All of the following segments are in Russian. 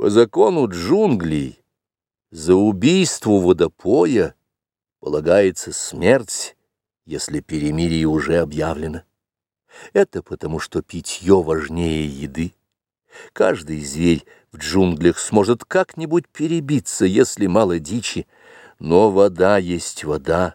По закону джунглей за убийство водопоя полагается смерть, если перемирие уже объявлено. Это потому, что питье важнее еды. Каждый зверь в джунглях сможет как-нибудь перебиться, если мало дичи, но вода есть вода,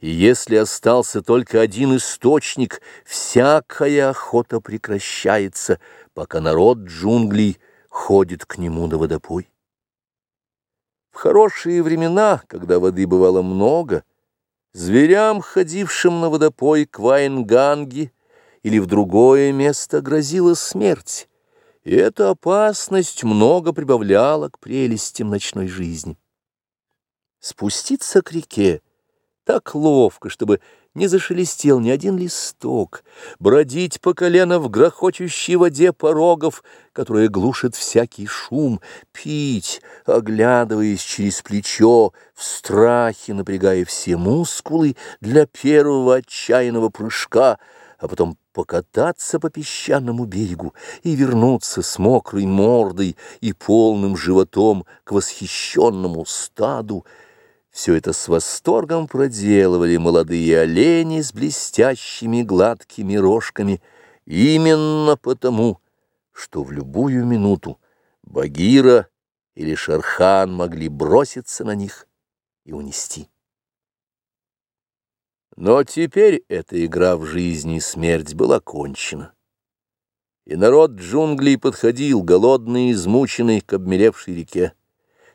и если остался только один источник, всякая охота прекращается, пока народ джунглей — ходит к нему на водопой. В хорошие времена, когда воды бывало много, зверям, ходившим на водопой к Вайнганге или в другое место, грозила смерть, и эта опасность много прибавляла к прелестям ночной жизни. Спуститься к реке так ловко, чтобы не зашелестел ни один листок, бродить по колено в грохочущей воде порогов, которая глушит всякий шум, пить, оглядываясь через плечо, в страхе напрягая все мускулы для первого отчаянного прыжка, а потом покататься по песчаному берегу и вернуться с мокрой мордой и полным животом к восхищенному стаду, все это с восторгом проделывали молодые олени с блестящими гладкими рожками, именно потому, что в любую минуту Багира или Шерхан могли броситься на них и унести. Но теперь эта игра в жизни и смерть была кончена. И народ джунглей подходил, голодный и измученный, к обмелевшей реке.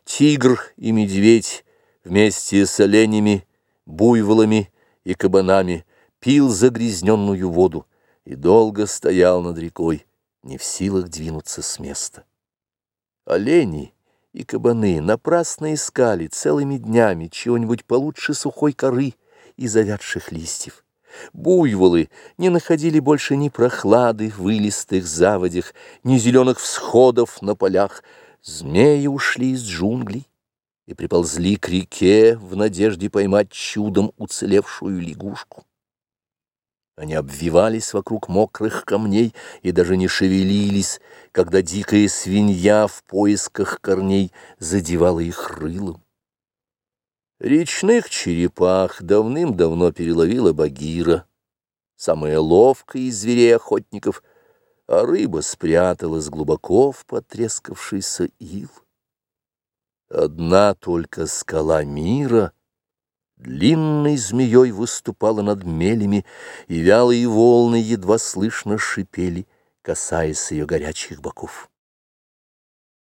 Тигр и медведь вместе с оленями, буйволами и кабанами пил загрязненную воду и долго стоял над рекой, не в силах двинуться с места. Олени и кабаны напрасно искали целыми днями чего-нибудь получше сухой коры и завядших листьев. Буйволы не находили больше ни прохлады в вылистых заводях, ни зеленых всходов на полях. Змеи ушли из джунглей и приползли к реке в надежде поймать чудом уцелевшую лягушку. Они обвивались вокруг мокрых камней и даже не шевелились, когда дикая свинья в поисках корней задевала их рылом. Речных черепах давным-давно переловила Багира, самая ловкая из зверей-охотников, а рыба спряталась глубоко в потрескавшийся ил. Одна только скала мира длинной змеей выступала над мелями, и вялые волны едва слышно шипели, касаясь ее горячих боков.